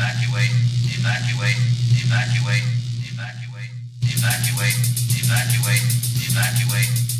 evacuate, evacuate, evacuate, evacuate, evacuate, evacuate, evacuate, evacuate.